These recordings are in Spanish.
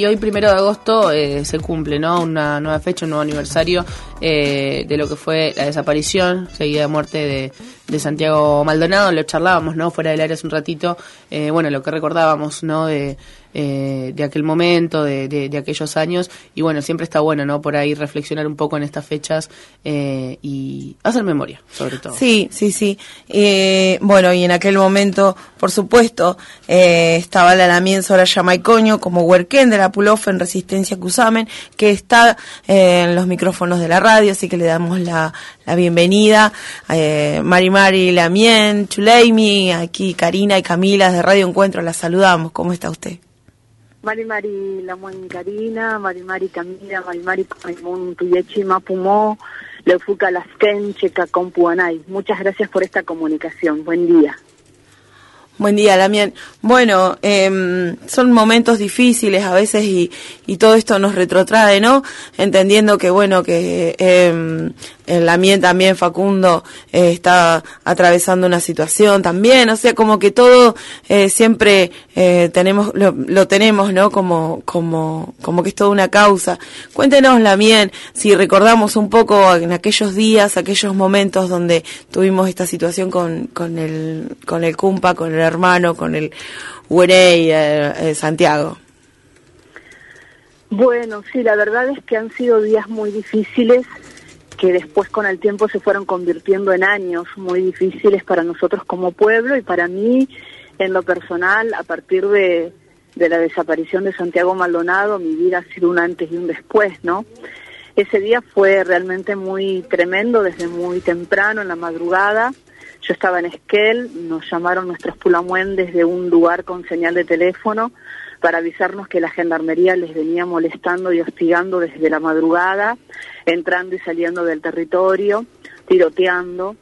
Y hoy, primero de agosto, eh, se cumple ¿no? una nueva fecha, un nuevo aniversario eh, de lo que fue la desaparición, seguida de muerte de, de, Santiago Maldonado. Lo charlábamos ¿no? fuera del área hace un ratito. Eh, bueno, lo que recordábamos ¿no? de, eh, de aquel momento, de, de, de, aquellos años. Y bueno, siempre está bueno ¿no? por ahí reflexionar un poco en estas fechas eh, y hacer memoria, sobre todo. Sí, sí, sí. Eh, bueno, y en aquel momento, por supuesto, eh, estaba la Lamien Soraya Maicoño como huerquén de la Pulof en Resistencia Cusamen, que está eh, en los micrófonos de la radio, así que le damos la, la bienvenida. Eh, Mari Mari Lamien, Chuleimi, aquí Karina y Camila de Radio Encuentro, la saludamos. ¿Cómo está usted? Mari Mari Lamuen Karina, Mari Mari Camila, Mari Mari Maimun Tuyechi Mapumó, Leufuca Lasken, Checa Compuanay. Muchas gracias por esta comunicación. Buen día. Buen día, Lamien. Bueno, eh, son momentos difíciles a veces y, y, todo esto nos retrotrae, ¿no? Entendiendo que, bueno, que eh, el Lamien también, Facundo, eh, está atravesando una situación también, o sea, como que todo eh, siempre eh, tenemos, lo, lo, tenemos, ¿no? Como, como, como que es toda una causa. Cuéntenos, Lamien, si recordamos un poco en aquellos días, aquellos momentos donde tuvimos esta situación con, con el, con el Cumpa, con el hermano, con el Huerey, eh, eh, Santiago. Bueno, sí, la verdad es que han sido días muy difíciles que después con el tiempo se fueron convirtiendo en años muy difíciles para nosotros como pueblo y para mí en lo personal a partir de, de la desaparición de Santiago Maldonado mi vida ha sido un antes y un después, ¿no? Ese día fue realmente muy tremendo desde muy temprano en la madrugada yo estaba en Esquel, nos llamaron nuestros pulamuen desde un lugar con señal de teléfono para avisarnos que la gendarmería les venía molestando y hostigando desde la madrugada, entrando y saliendo del territorio, tiroteando.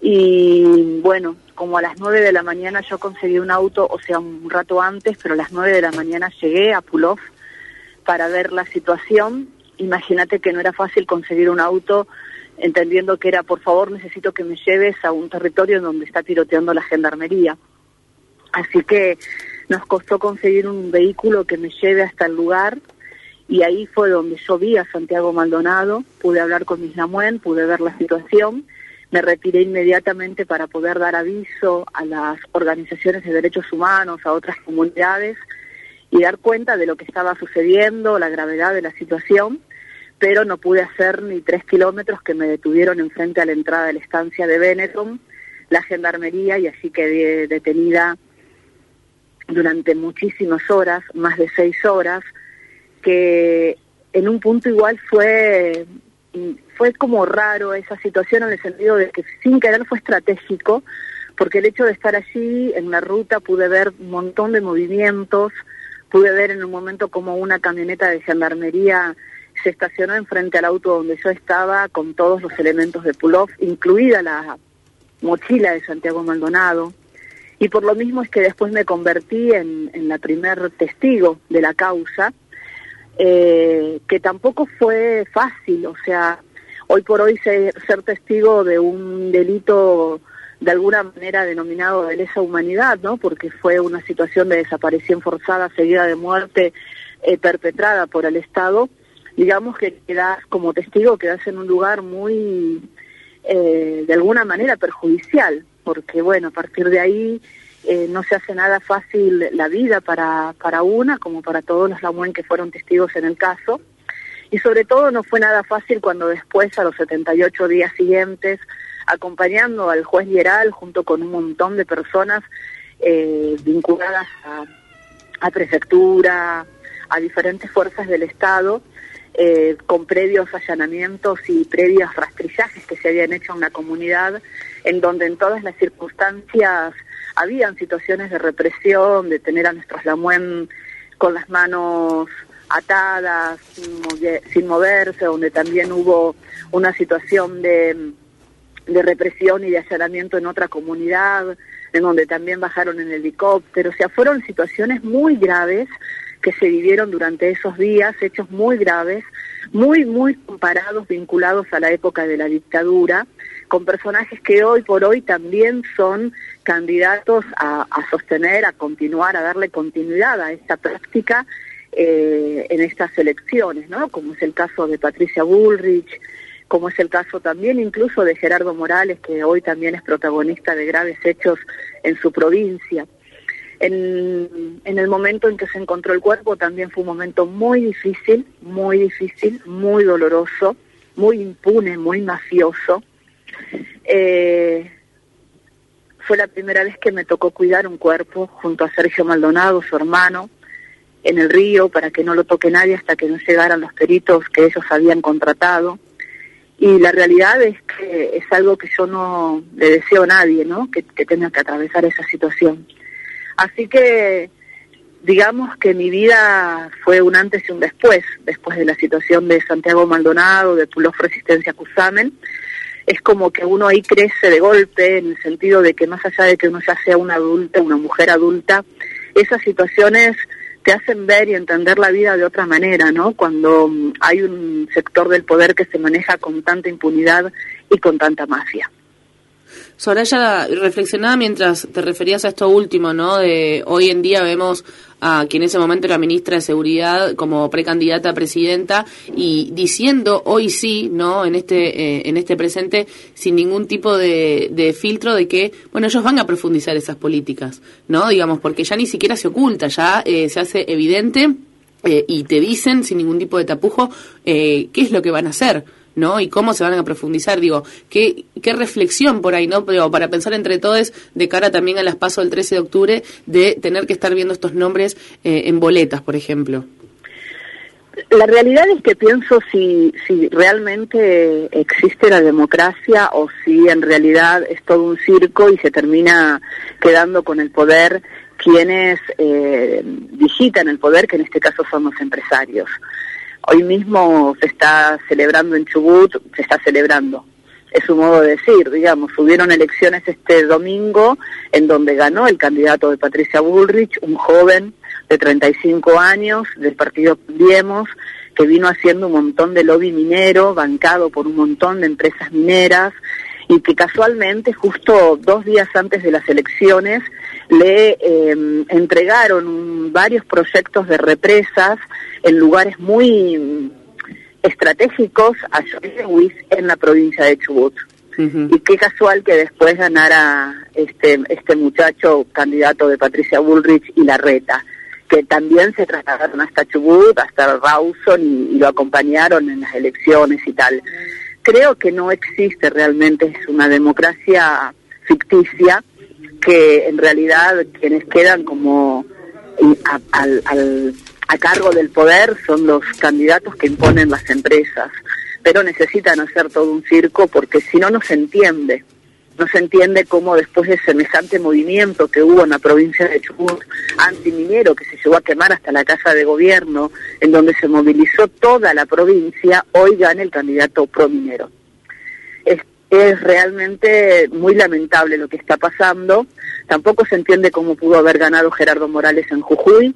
Y bueno, como a las nueve de la mañana yo conseguí un auto, o sea, un rato antes, pero a las nueve de la mañana llegué a Pulov para ver la situación. Imagínate que no era fácil conseguir un auto entendiendo que era, por favor, necesito que me lleves a un territorio en donde está tiroteando la gendarmería. Así que nos costó conseguir un vehículo que me lleve hasta el lugar y ahí fue donde yo vi a Santiago Maldonado, pude hablar con mis Lamuen, pude ver la situación, me retiré inmediatamente para poder dar aviso a las organizaciones de derechos humanos, a otras comunidades y dar cuenta de lo que estaba sucediendo, la gravedad de la situación pero no pude hacer ni tres kilómetros que me detuvieron enfrente a la entrada de la estancia de Benetton, la gendarmería, y así quedé detenida durante muchísimas horas, más de seis horas, que en un punto igual fue, fue como raro esa situación en el sentido de que sin querer fue estratégico, porque el hecho de estar allí en la ruta pude ver un montón de movimientos, pude ver en un momento como una camioneta de gendarmería se estacionó enfrente al auto donde yo estaba con todos los elementos de pull-off, incluida la mochila de Santiago Maldonado. Y por lo mismo es que después me convertí en, en la primer testigo de la causa, eh, que tampoco fue fácil, o sea, hoy por hoy ser, ser testigo de un delito de alguna manera denominado de lesa humanidad, ¿no? Porque fue una situación de desaparición forzada seguida de muerte eh, perpetrada por el Estado digamos que quedas como testigo, quedas en un lugar muy, eh, de alguna manera, perjudicial, porque bueno, a partir de ahí eh, no se hace nada fácil la vida para, para una, como para todos los Lamuen que fueron testigos en el caso, y sobre todo no fue nada fácil cuando después, a los 78 días siguientes, acompañando al juez Lieral junto con un montón de personas eh, vinculadas a, a prefectura, a diferentes fuerzas del Estado, eh, con previos allanamientos y previos rastrillajes que se habían hecho en la comunidad, en donde en todas las circunstancias habían situaciones de represión, de tener a nuestros lamuen con las manos atadas, sin, moverse, donde también hubo una situación de, de represión y de allanamiento en otra comunidad, en donde también bajaron en helicóptero, o sea, fueron situaciones muy graves que se vivieron durante esos días, hechos muy graves, muy, muy comparados, vinculados a la época de la dictadura, con personajes que hoy por hoy también son candidatos a, sostener, a continuar, a darle continuidad a esta práctica eh, en estas elecciones, ¿no? Como es el caso de Patricia Bullrich, como es el caso también incluso de Gerardo Morales, que hoy también es protagonista de graves hechos en su provincia. En, el momento en que se encontró el cuerpo también fue un momento muy difícil, muy difícil, muy doloroso, muy impune, muy mafioso. Eh, fue la primera vez que me tocó cuidar un cuerpo junto a Sergio Maldonado, su hermano, en el río para que no lo toque nadie hasta que no llegaran los peritos que ellos habían contratado. Y la realidad es que es algo que yo no le deseo a nadie, ¿no? Que tenga que atravesar esa situación. Así que digamos que mi vida fue un antes y un después, después de la situación de Santiago Maldonado, de Pulos Resistencia Cusamen, es como que uno ahí crece de golpe en el sentido de que más allá de que uno ya sea una adulta, una mujer adulta, esas situaciones te hacen ver y entender la vida de otra manera, ¿no? Cuando mm, hay un sector del poder que se maneja con tanta impunidad y con tanta mafia. Soraya, reflexionaba mientras te referías a esto último, ¿no? De hoy en día vemos a quien en ese momento era ministra de Seguridad como precandidata a presidenta y diciendo hoy sí, ¿no? En este, eh, en este presente, sin ningún tipo de, filtro de que, bueno, ellos van a profundizar esas políticas, ¿no? Digamos, porque ya ni siquiera se oculta, ya eh, se hace evidente eh, y te dicen sin ningún tipo de tapujo qué es lo que van a hacer. ¿No? Y cómo se van a profundizar, digo, qué, qué reflexión por ahí, ¿no? Pero para pensar entre todos de cara también a las del 13 de octubre de tener que estar viendo estos nombres eh, en boletas, por ejemplo. La realidad es que pienso si, si realmente existe la democracia o si en realidad es todo un circo y se termina quedando con el poder quienes eh, digitan el poder, que en este caso son los empresarios. Hoy mismo se está celebrando en Chubut, se está celebrando, es su modo de decir, digamos, hubieron elecciones este domingo en donde ganó el candidato de Patricia Bullrich, un joven de 35 años del partido Cambiemos, que vino haciendo un montón de lobby minero, bancado por un montón de empresas mineras, y que casualmente justo dos días antes de las elecciones le eh, entregaron varios proyectos de represas en lugares muy estratégicos a Lewis en la provincia de Chubut. Y qué casual que después ganara este, este muchacho candidato de Patricia Bullrich y Larreta, que también se trasladaron hasta Chubut, hasta Rawson y, y lo acompañaron en las elecciones y tal. Creo que no existe realmente, es una democracia ficticia que en realidad quienes quedan como al, al, a cargo del poder son los candidatos que imponen las empresas, pero necesitan hacer todo un circo porque si no, no se entiende. No se entiende cómo después de semejante movimiento que hubo en la provincia de Chubut antiminero, que se llevó a quemar hasta la casa de gobierno, en donde se movilizó toda la provincia, hoy gana el candidato prominero. Es, realmente muy lamentable lo que está pasando. Tampoco se entiende cómo pudo haber ganado Gerardo Morales en Jujuy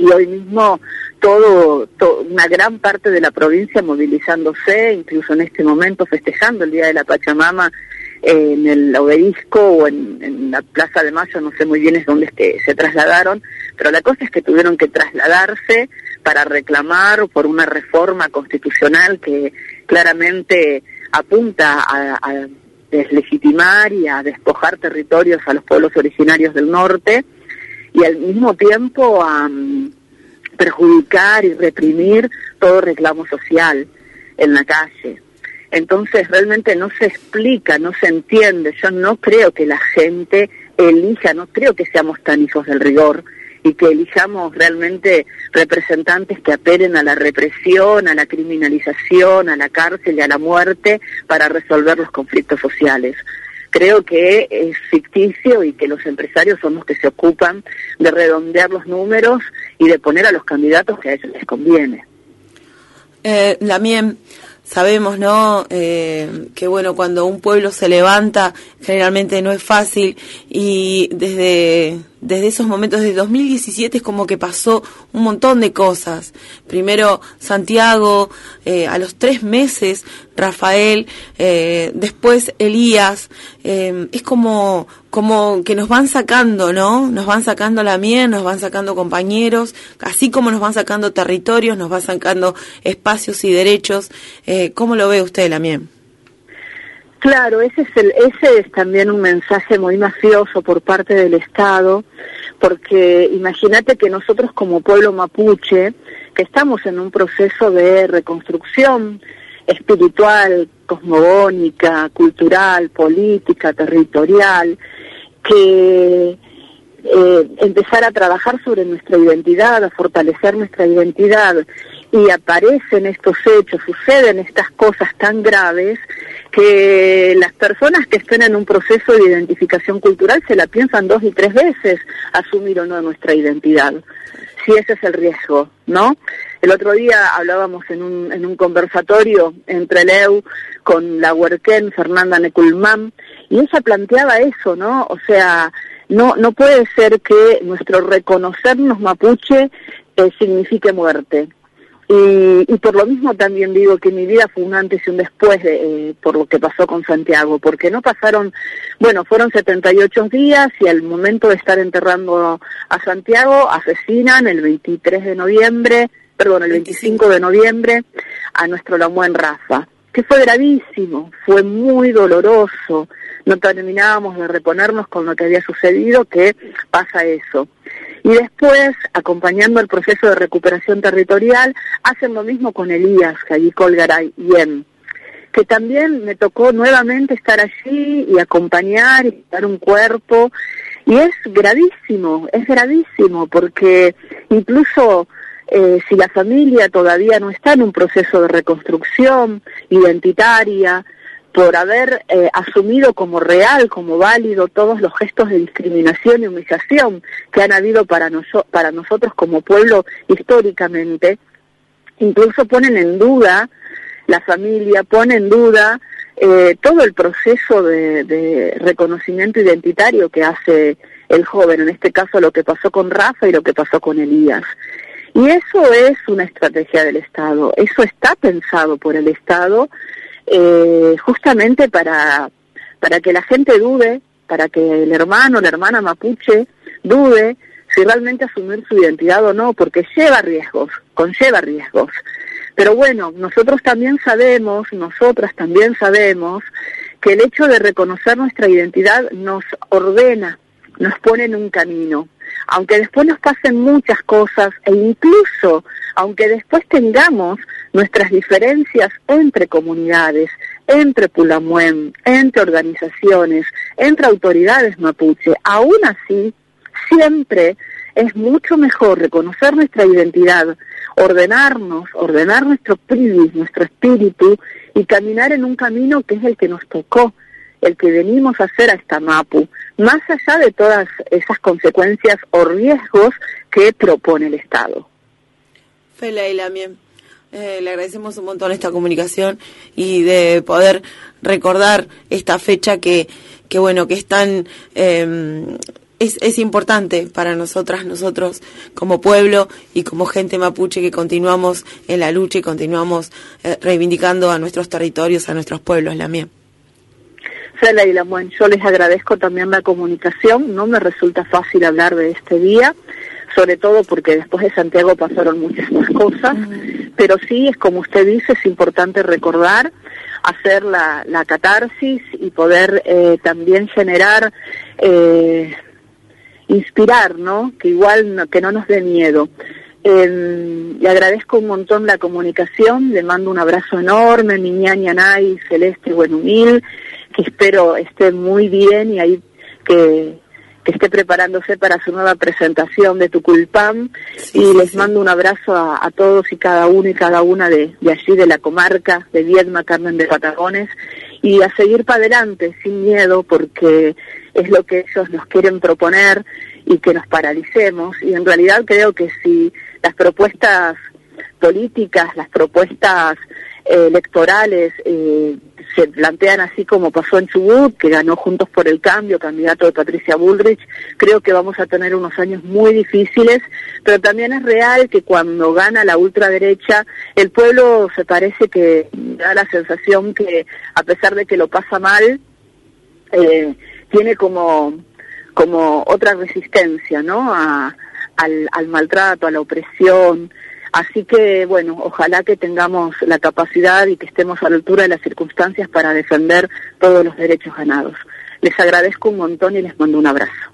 y hoy mismo todo, una gran parte de la provincia movilizándose, incluso en este momento festejando el Día de la Pachamama en el obelisco o en, la Plaza de Mayo, no sé muy bien es dónde es que se trasladaron, pero la cosa es que tuvieron que trasladarse para reclamar por una reforma constitucional que claramente apunta a, a deslegitimar y a despojar territorios a los pueblos originarios del norte y al mismo tiempo a perjudicar y reprimir todo reclamo social en la calle. Entonces realmente no se explica, no se entiende. Yo no creo que la gente elija, no creo que seamos tan hijos del rigor y que elijamos realmente representantes que apelen a la represión, a la criminalización, a la cárcel y a la muerte para resolver los conflictos sociales creo que es ficticio y que los empresarios son los que se ocupan de redondear los números y de poner a los candidatos que a ellos les conviene. Eh, Lamien, sabemos, ¿no? Eh, que bueno, cuando un pueblo se levanta, generalmente no es fácil y desde desde esos momentos de 2017 es como que pasó un montón de cosas. Primero Santiago, eh, a los tres meses Rafael, eh, después Elías, eh, es como, como que nos van sacando, ¿no? Nos van sacando la miel, nos van sacando compañeros, así como nos van sacando territorios, nos van sacando espacios y derechos. ¿Cómo lo ve usted, la miel? Claro, ese es, el, ese es también un mensaje muy mafioso por parte del Estado, porque imagínate que nosotros como pueblo mapuche, que estamos en un proceso de reconstrucción espiritual, cosmogónica, cultural, política, territorial, que eh, empezar a trabajar sobre nuestra identidad, a fortalecer nuestra identidad, y aparecen estos hechos, suceden estas cosas tan graves, que las personas que estén en un proceso de identificación cultural se la piensan dos y tres veces asumir o no nuestra identidad, si ese es el riesgo, ¿no? El otro día hablábamos en un, en un conversatorio entre Leu con la Huerquén, Fernanda Neculmán, y ella planteaba eso, ¿no? O sea, no, no puede ser que nuestro reconocernos mapuche eh, signifique muerte. Y, y, por lo mismo también digo que mi vida fue un antes y un después de, eh, por lo que pasó con Santiago, porque no pasaron, bueno, fueron 78 días y al momento de estar enterrando a Santiago asesinan el 23 de noviembre, perdón, el 25 de noviembre a nuestro Lamuén Rafa, que fue gravísimo, fue muy doloroso, no terminábamos de reponernos con lo que había sucedido, que pasa eso. Y después, acompañando el proceso de recuperación territorial, hacen lo mismo con Elías, allí Colgaray, bien, que también me tocó nuevamente estar allí y acompañar y dar un cuerpo. Y es gravísimo, es gravísimo, porque incluso eh, si la familia todavía no está en un proceso de reconstrucción identitaria, por haber eh, asumido como real, como válido todos los gestos de discriminación y humillación que han habido para, para nosotros como pueblo históricamente, incluso ponen en duda la familia, pone en duda eh, todo el proceso de, de reconocimiento identitario que hace el joven, en este caso lo que pasó con Rafa y lo que pasó con Elías. Y eso es una estrategia del Estado, eso está pensado por el Estado eh, justamente para, para que la gente dude, para que el hermano, la hermana mapuche dude si realmente asumir su identidad o no, porque lleva riesgos, conlleva riesgos. Pero bueno, nosotros también sabemos, nosotras también sabemos, que el hecho de reconocer nuestra identidad nos ordena, nos pone en un camino. Aunque después nos pasen muchas cosas e incluso aunque después tengamos nuestras diferencias entre comunidades, entre Pulamuen, entre organizaciones, entre autoridades mapuche, aún así, siempre es mucho mejor reconocer nuestra identidad, ordenarnos, ordenar nuestro privis, nuestro espíritu y caminar en un camino que es el que nos tocó, el que venimos a hacer a esta Mapu, más allá de todas esas consecuencias o riesgos que propone el Estado. Fela y Lamien. Eh, le agradecemos un montón esta comunicación y de poder recordar esta fecha que, que bueno, que es tan, eh, es, es importante para nosotras, nosotros como pueblo y como gente mapuche que continuamos en la lucha y continuamos eh, reivindicando a nuestros territorios, a nuestros pueblos, la mía. Fela y Lamuen, yo les agradezco también la comunicación, no me resulta fácil hablar de este día sobre todo porque después de Santiago pasaron muchas más cosas, pero sí, es como usted dice, es importante recordar, hacer la, la catarsis y poder eh, también generar, eh, inspirar, ¿no? Que igual no, que no nos dé miedo. Eh, le agradezco un montón la comunicación, le mando un abrazo enorme, mi ñaña Nay, Celeste Buenumil, que espero esté muy bien y ahí que que esté preparándose para su nueva presentación de Tuculpán sí, y sí, les sí. mando un abrazo a, a, todos y cada uno y cada una de, de allí, de la comarca, de Viedma, Carmen de Patagones, y a seguir para adelante sin miedo porque es lo que ellos nos quieren proponer y que nos paralicemos. Y en realidad creo que si las propuestas políticas, las propuestas electorales eh, se plantean así como pasó en Chubut, que ganó Juntos por el Cambio, candidato de Patricia Bullrich, creo que vamos a tener unos años muy difíciles, pero también es real que cuando gana la ultraderecha, el pueblo se parece que da la sensación que a pesar de que lo pasa mal, eh, tiene como, como otra resistencia, ¿no? A, al maltrato, a la opresión, Así que, bueno, ojalá que tengamos la capacidad y que estemos a la altura de las circunstancias para defender todos los derechos ganados. Les agradezco un montón y les mando un abrazo.